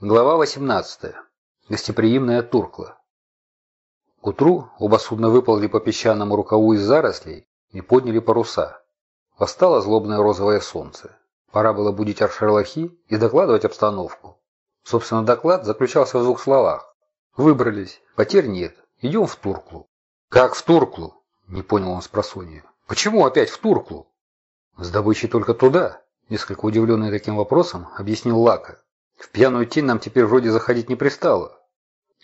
Глава 18. Гостеприимная Туркла. К утру оба судна выползли по песчаному рукаву из зарослей и подняли паруса. Восстало злобное розовое солнце. Пора было будить аршерлахи и докладывать обстановку. Собственно, доклад заключался в двух словах. Выбрались, потерь нет, идем в Турклу. Как в Турклу? Не понял он с просонья. Почему опять в Турклу? С добычей только туда, несколько удивленный таким вопросом, объяснил Лака. В пьяную тень нам теперь вроде заходить не пристало.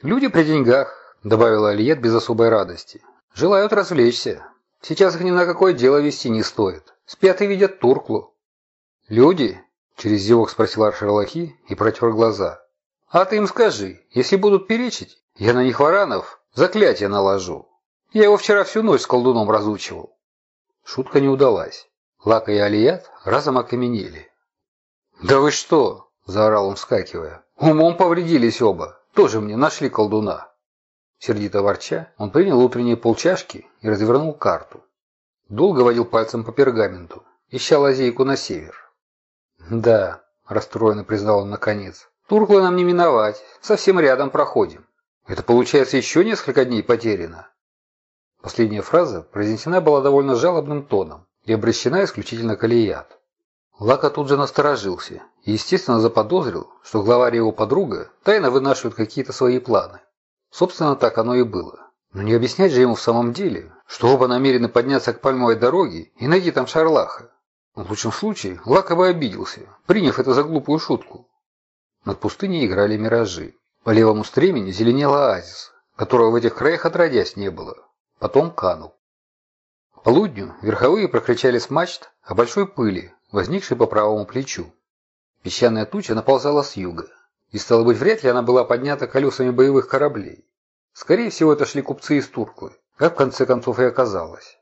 Люди при деньгах, добавила Алиет без особой радости. Желают развлечься. Сейчас их ни на какое дело вести не стоит. Спят и видят турклу. Люди? Через зевок спросил Аршерлахи и протер глаза. А ты им скажи, если будут перечить, я на них варанов заклятие наложу. Я его вчера всю ночь с колдуном разучивал. Шутка не удалась. Лака и Алият разом окаменели. «Да вы что? – заорал он, вскакивая. «Умом повредились оба. Тоже мне нашли колдуна». Сердито ворча, он принял утренние полчашки и развернул карту. Долго водил пальцем по пергаменту, ища лазейку на север. «Да», – расстроенно признал он наконец, – «Турклы нам не миновать, совсем рядом проходим. Это получается еще несколько дней потеряно». Последняя фраза произнесена была довольно жалобным тоном и обращена исключительно к Алият. Лака тут же насторожился и, естественно, заподозрил, что главарь его подруга тайно вынашивают какие-то свои планы. Собственно, так оно и было. Но не объяснять же ему в самом деле, что оба намерены подняться к пальмовой дороге и найти там Шарлаха. В лучшем случае Лака бы обиделся, приняв это за глупую шутку. Над пустыней играли миражи. По левому стремени зеленел оазис, которого в этих краях отродясь не было. Потом канул. Полудню верховые прокричали с мачт о большой пыли, возникшей по правому плечу. Песчаная туча наползала с юга, и, стало быть, вряд ли она была поднята колесами боевых кораблей. Скорее всего, это шли купцы из Турклы, как в конце концов и оказалось.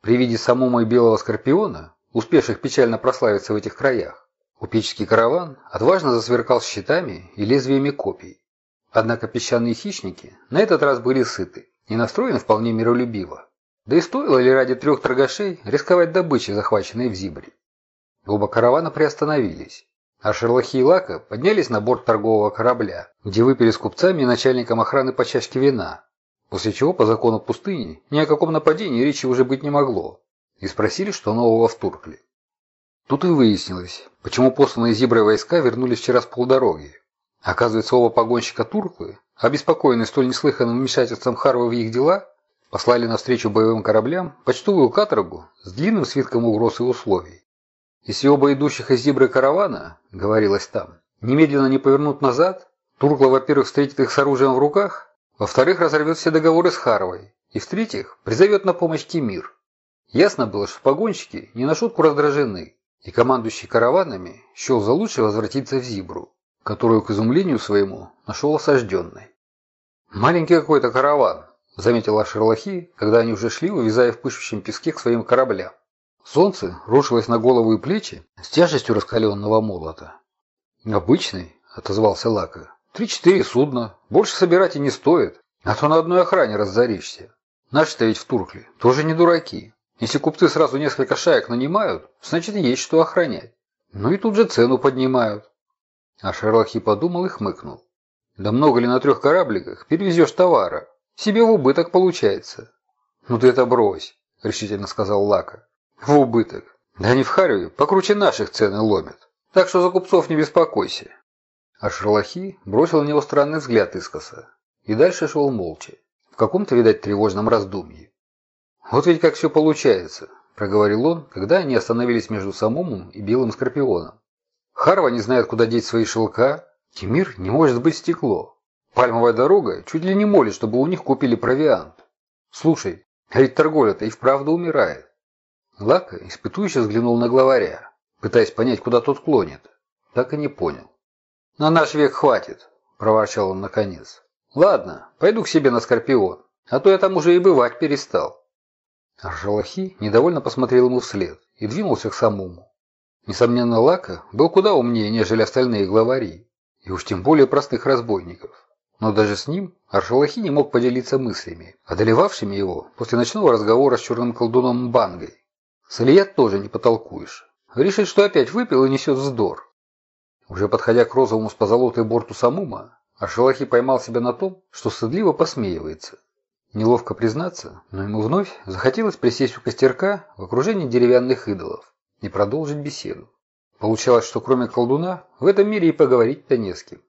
При виде самому и белого скорпиона, успевших печально прославиться в этих краях, купеческий караван отважно засверкал щитами и лезвиями копий. Однако песчаные хищники на этот раз были сыты и настроены вполне миролюбиво. Да и стоило ли ради трех торгашей рисковать добычей, захваченной в Зибре? Оба каравана приостановились, а Шерлахи и Лака поднялись на борт торгового корабля, где выпили с купцами и начальником охраны по чашке вина, после чего по закону пустыни ни о каком нападении речи уже быть не могло, и спросили, что нового в Туркле. Тут и выяснилось, почему посланные Зиброй войска вернулись вчера с полдороги. Оказывается, оба погонщика Турклы, обеспокоенные столь неслыханным вмешательством Харвы в их дела, послали навстречу боевым кораблям почтовую каторгу с длинным свитком угроз и условий. Если оба идущих из Зибры каравана, говорилось там, немедленно не повернут назад, Туркла, во-первых, встретит их с оружием в руках, во-вторых, разорвет все договоры с Харвой, и, в-третьих, призовет на помощь Кемир. Ясно было, что погонщики не на шутку раздражены, и командующий караванами счел за лучшее возвратиться в Зибру, которую, к изумлению своему, нашел осажденной. «Маленький какой-то караван», — заметила Шерлахи, когда они уже шли, увязая в пышущем песке к своим кораблям. Солнце рушилось на голову и плечи с тяжестью раскаленного молота. «Обычный», — отозвался Лака. «Три-четыре судна. Больше собирать и не стоит, а то на одной охране разоришься. Наши-то ведь в Туркле тоже не дураки. Если купцы сразу несколько шаек нанимают, значит есть что охранять. Ну и тут же цену поднимают». А Шерлахи подумал и хмыкнул. «Да много ли на трех корабликах перевезешь товара? Себе в убыток получается». «Ну ты это брось», — решительно сказал Лака. В убыток. Да они в Харьеве покруче наших цены ломят. Так что за купцов не беспокойся. А Шерлахи бросил на него странный взгляд искоса. И дальше шел молча. В каком-то, видать, тревожном раздумье. «Вот ведь как все получается», – проговорил он, когда они остановились между Самумом и Белым Скорпионом. «Харва не знает, куда деть свои шелка. Тимир не может быть стекло. Пальмовая дорога чуть ли не молит, чтобы у них купили провиант. Слушай, а ведь торговля-то и вправду умирает. Лака испытующе взглянул на главаря, пытаясь понять, куда тот клонит. Так и не понял. «На наш век хватит», – проворчал он наконец. «Ладно, пойду к себе на Скорпион, а то я там уже и бывать перестал». Аршалахи недовольно посмотрел ему вслед и двинулся к самому. Несомненно, Лака был куда умнее, нежели остальные главари, и уж тем более простых разбойников. Но даже с ним Аршалахи не мог поделиться мыслями, одолевавшими его после ночного разговора с черным колдуном Бангой. С Илья тоже не потолкуешь. Решит, что опять выпил и несет вздор. Уже подходя к розовому с позолотой борту Самума, Ашалахи поймал себя на том, что стыдливо посмеивается. Неловко признаться, но ему вновь захотелось присесть у костерка в окружении деревянных идолов и продолжить беседу. Получалось, что кроме колдуна в этом мире и поговорить-то не с кем.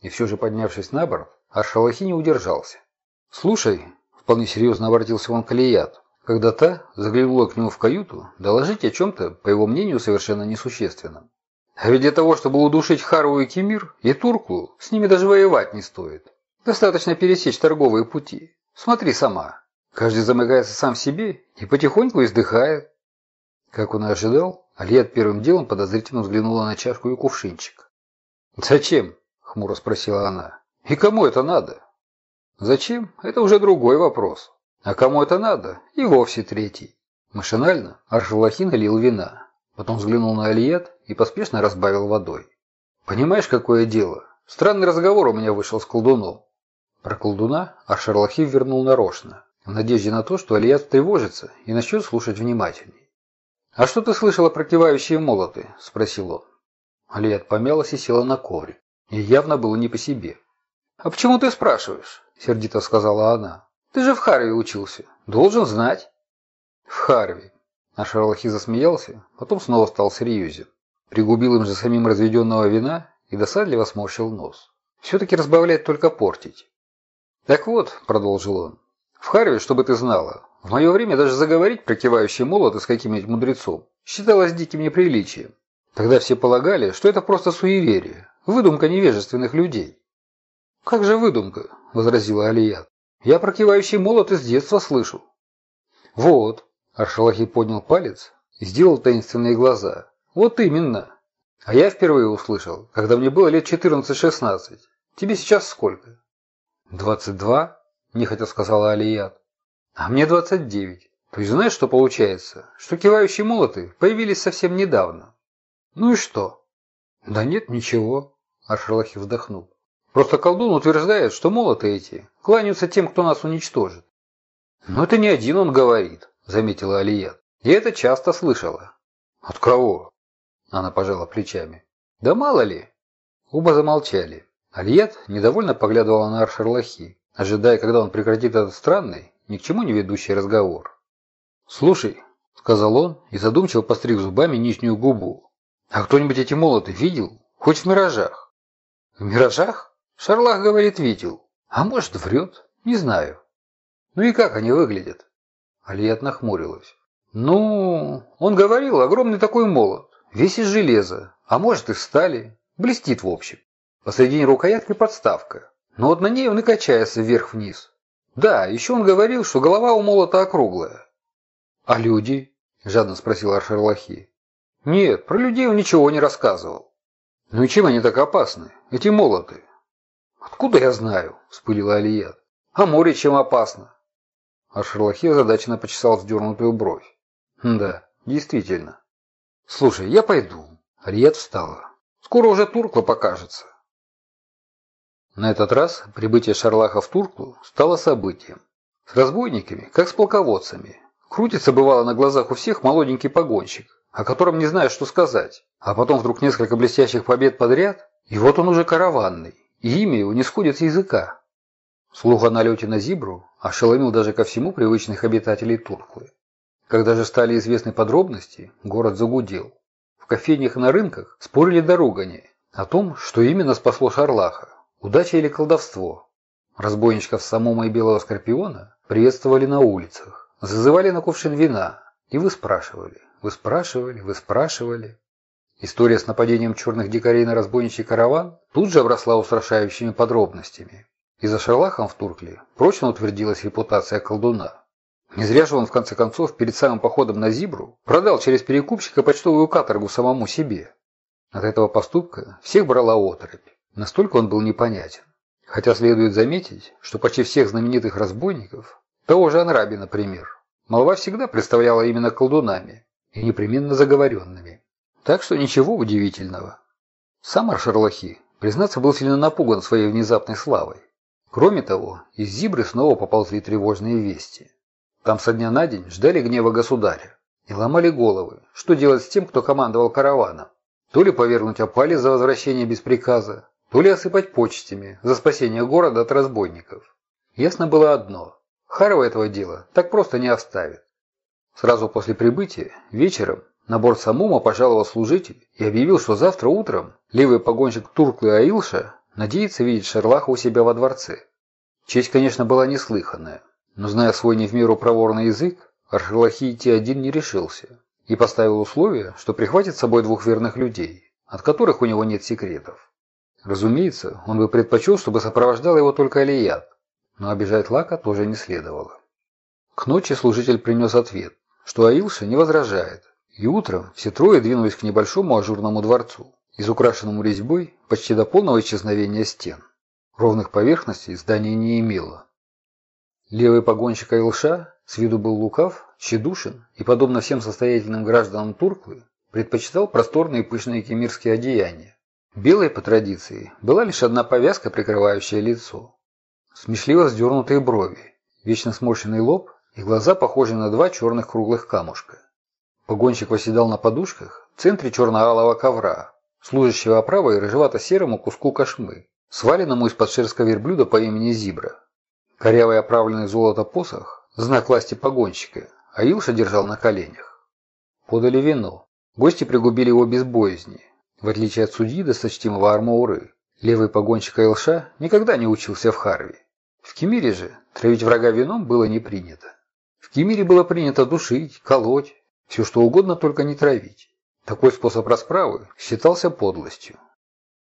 И все же, поднявшись на борт, Аршалахи не удержался. «Слушай», — вполне серьезно обратился он к Алият, когда та заглянула к нему в каюту, доложить о чем-то, по его мнению, совершенно несущественном. А ведь для того, чтобы удушить Хару и Кемир и Турку, с ними даже воевать не стоит. Достаточно пересечь торговые пути. Смотри сама. Каждый замыкается сам в себе и потихоньку издыхает. Как он и ожидал, Алият первым делом подозрительно взглянула на чашку и кувшинчик. «Зачем?» – хмуро спросила она. «И кому это надо?» «Зачем? Это уже другой вопрос. А кому это надо? И вовсе третий». Машинально Аршалахин налил вина. Потом взглянул на Алият и поспешно разбавил водой. «Понимаешь, какое дело? Странный разговор у меня вышел с колдуном». Про колдуна Аршарлахив вернул нарочно, в надежде на то, что Алият тревожится и начнет слушать внимательней. «А что ты слышала про кивающие молоты?» – спросил он. Алият помялась и села на коврик. И явно было не по себе. «А почему ты спрашиваешь?» – сердито сказала она. «Ты же в Харви учился. Должен знать». «В Харви». А Шарлахи засмеялся, потом снова стал серьезен. Пригубил им же самим разведенного вина и досадливо сморщил нос. Все-таки разбавлять только портить. «Так вот», – продолжил он, – «в Харви, чтобы ты знала, в мое время даже заговорить про кивающий молоты с каким-нибудь мудрецом считалось диким неприличием. Тогда все полагали, что это просто суеверие, выдумка невежественных людей. «Как же выдумка?» – возразила Алият. «Я про кивающий молот из детства слышу». «Вот», – Аршалахи поднял палец и сделал таинственные глаза. «Вот именно. А я впервые услышал, когда мне было лет 14-16. Тебе сейчас сколько?» «Двадцать два», – нехотя сказала Алият. А мне 29. То есть знаешь, что получается? Что кивающие молоты появились совсем недавно. Ну и что? Да нет, ничего. Аршалахи вздохнул. Просто колдун утверждает, что молоты эти кланяются тем, кто нас уничтожит. Но это не один он говорит, заметила Алият. Я это часто слышала. От кого? Она пожала плечами. Да мало ли. Оба замолчали. Алият недовольно поглядывала на Аршерлахи, ожидая, когда он прекратит этот странный ни к чему не ведущий разговор. «Слушай», — сказал он и задумчиво постриг зубами нижнюю губу, «а кто-нибудь эти молоты видел? Хоть в миражах?» «В миражах?» Шарлах говорит, видел. А может, врет? Не знаю. Ну и как они выглядят? Алият нахмурилась. Ну, он говорил, огромный такой молот, весь из железа, а может, из стали. Блестит, в общем. Посредине рукоятки подставка. Но вот на ней он и качается вверх-вниз. Да, еще он говорил, что голова у молота округлая. А люди? Жадно спросил Аршерлахи. Нет, про людей он ничего не рассказывал. Ну и чем они так опасны, эти молоты? Откуда я знаю? Вспылила Алият. А море чем опасно? Аршерлахи озадаченно почесал сдернутую бровь. Да, действительно. Слушай, я пойду. Алият встала. Скоро уже Туркла покажется. На этот раз прибытие Шарлаха в Турку стало событием. С разбойниками, как с полководцами. Крутится бывало на глазах у всех молоденький погонщик, о котором не знаешь, что сказать. А потом вдруг несколько блестящих побед подряд, и вот он уже караванный, имя его не сходит с языка. Слух о налете на Зибру ошеломил даже ко всему привычных обитателей Турклы. Когда же стали известны подробности, город загудел. В кофейнях и на рынках спорили дорогани о том, что именно спасло Шарлаха. Удача или колдовство? Разбойничков Самома и Белого Скорпиона приветствовали на улицах, зазывали на кувшин вина, и вы спрашивали, вы спрашивали, вы спрашивали. История с нападением черных дикарей на разбойничий караван тут же обросла устрашающими подробностями. И за Шерлахом в Туркле прочно утвердилась репутация колдуна. Не зря же он, в конце концов, перед самым походом на Зибру продал через перекупщика почтовую каторгу самому себе. От этого поступка всех брала оторопь. Настолько он был непонятен. Хотя следует заметить, что почти всех знаменитых разбойников, того же Анраби, например, молва всегда представляла именно колдунами и непременно заговоренными. Так что ничего удивительного. Сам Аршарлахи, признаться, был сильно напуган своей внезапной славой. Кроме того, из Зибры снова поползли тревожные вести. Там со дня на день ждали гнева государя и ломали головы, что делать с тем, кто командовал караваном. То ли повергнуть опали за возвращение без приказа, то ли осыпать почестями за спасение города от разбойников. Ясно было одно – Харова этого дела так просто не оставит. Сразу после прибытия, вечером, на борт Самума пожаловал служитель и объявил, что завтра утром левый погонщик Турклы Аилша надеется видеть Шерлаха у себя во дворце. Честь, конечно, была неслыханная, но, зная свой не в меру проворный язык, Аршерлахи идти один не решился и поставил условие, что прихватит с собой двух верных людей, от которых у него нет секретов. Разумеется, он бы предпочел, чтобы сопровождал его только Алият, но обижать Лака тоже не следовало. К ночи служитель принес ответ, что Аилша не возражает, и утром все трое двинулись к небольшому ажурному дворцу, изукрашенному резьбой почти до полного исчезновения стен. Ровных поверхностей здание не имело. Левый погонщик Аилша с виду был лукав, тщедушен и, подобно всем состоятельным гражданам Турклы, предпочитал просторные пышные кемирские одеяния. Белой, по традиции, была лишь одна повязка, прикрывающая лицо. Смешливо вздернутые брови, вечно сморщенный лоб и глаза, похожие на два черных круглых камушка. Погонщик восседал на подушках в центре черно-алого ковра, служащего оправой рыжевато-серому куску кошмы, сваленному из-под шерстка верблюда по имени Зибра. Корявый оправленный золото посох – знак власти погонщика, а Илша держал на коленях. Подали вино. Гости пригубили его без боязни. В отличие от судьи, досточтимого Армауры, левый погонщик Илша никогда не учился в Харви. В Кемире же травить врага вином было не принято. В Кемире было принято душить, колоть, все что угодно, только не травить. Такой способ расправы считался подлостью.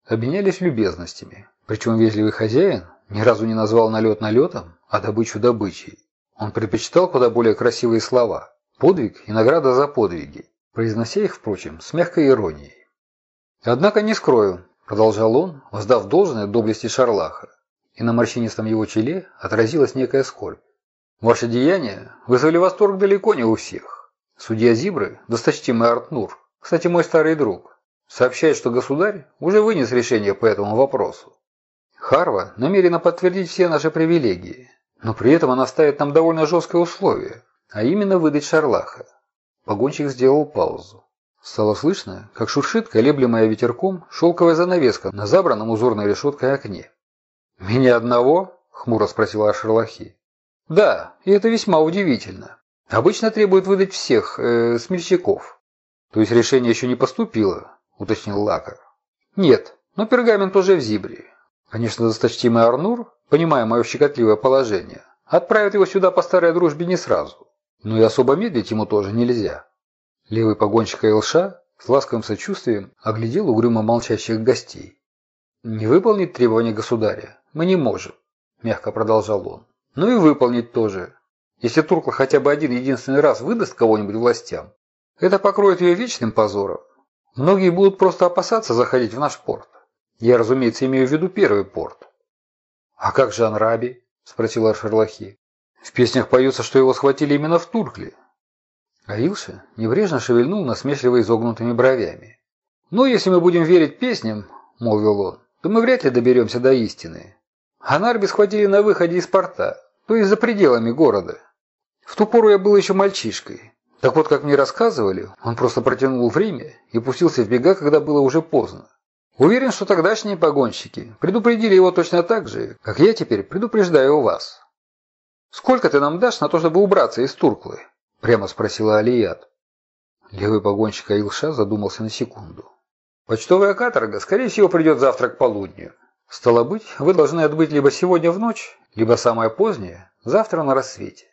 Обменялись любезностями, причем вежливый хозяин ни разу не назвал налет налетом, а добычу добычей. Он предпочитал куда более красивые слова «подвиг» и «награда за подвиги», произнося их, впрочем, с мягкой иронией. «Однако не скрою», – продолжал он, воздав должное доблести Шарлаха, и на морщинистом его челе отразилась некая скорбь. «Ваши деяния вызвали восторг далеко не у всех. Судья Зибры, досточтимый Артнур, кстати, мой старый друг, сообщает, что государь уже вынес решение по этому вопросу. Харва намерена подтвердить все наши привилегии, но при этом она ставит нам довольно жесткое условие, а именно выдать Шарлаха. Погонщик сделал паузу. Стало слышно, как шуршит, колеблемая ветерком, шелковая занавеска на забранном узорной решеткой окне. «Меня одного?» — хмуро спросила Шарлахи. «Да, и это весьма удивительно. Обычно требуют выдать всех э, смельчаков. То есть решение еще не поступило, уточнил Лакар. Нет, но пергамент уже в Зибре. Конечно, досточтимый Арнур, понимая мое щекотливое положение, отправит его сюда по старой дружбе не сразу. Но и особо медлить ему тоже нельзя. Левый погонщик Элша с ласковым сочувствием оглядел угрюмо молчащих гостей. «Не выполнить требования государя мы не можем», – мягко продолжал он. «Ну и выполнить тоже. Если Туркла хотя бы один единственный раз выдаст кого-нибудь властям, это покроет ее вечным позором. Многие будут просто опасаться заходить в наш порт. Я, разумеется, имею в виду первый порт. «А как же Анраби?» – спросила Шерлахи. «В песнях поется, что его схватили именно в Туркле». Аилша небрежно шевельнул насмешливо изогнутыми бровями. «Ну, если мы будем верить песням, — молвил он, — то мы вряд ли доберемся до истины. Анарби схватили на выходе из порта, то есть за пределами города. В ту пору я был еще мальчишкой. Так вот, как мне рассказывали, он просто протянул время и пустился в бега, когда было уже поздно. Уверен, что тогдашние погонщики предупредили его точно так же, как я теперь предупреждаю вас. «Сколько ты нам дашь на то, чтобы убраться из Турклы?» – прямо спросила Алият. Левый погонщик Аилша задумался на секунду. «Почтовая каторга, скорее всего, придет завтра к полудню. Стало быть, вы должны отбыть либо сегодня в ночь, либо самое позднее, завтра на рассвете.